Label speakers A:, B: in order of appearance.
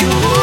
A: you.